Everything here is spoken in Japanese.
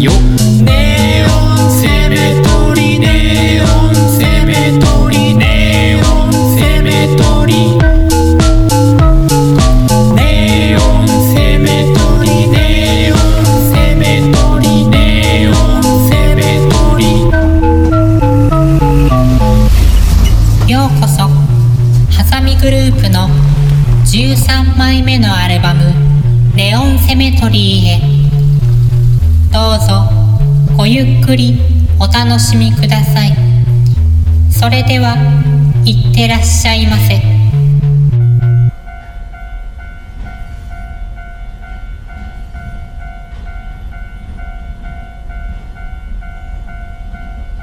よネオンセメトリネオンセメトリネオンセメトリネオンセメトリネオンセメトリネオンセメトリようこそハサミグループの13枚目のアルバム「ネオンセメトリー」へ。どうぞ。ごゆっくりお楽しみください。それではいってらっしゃいませ。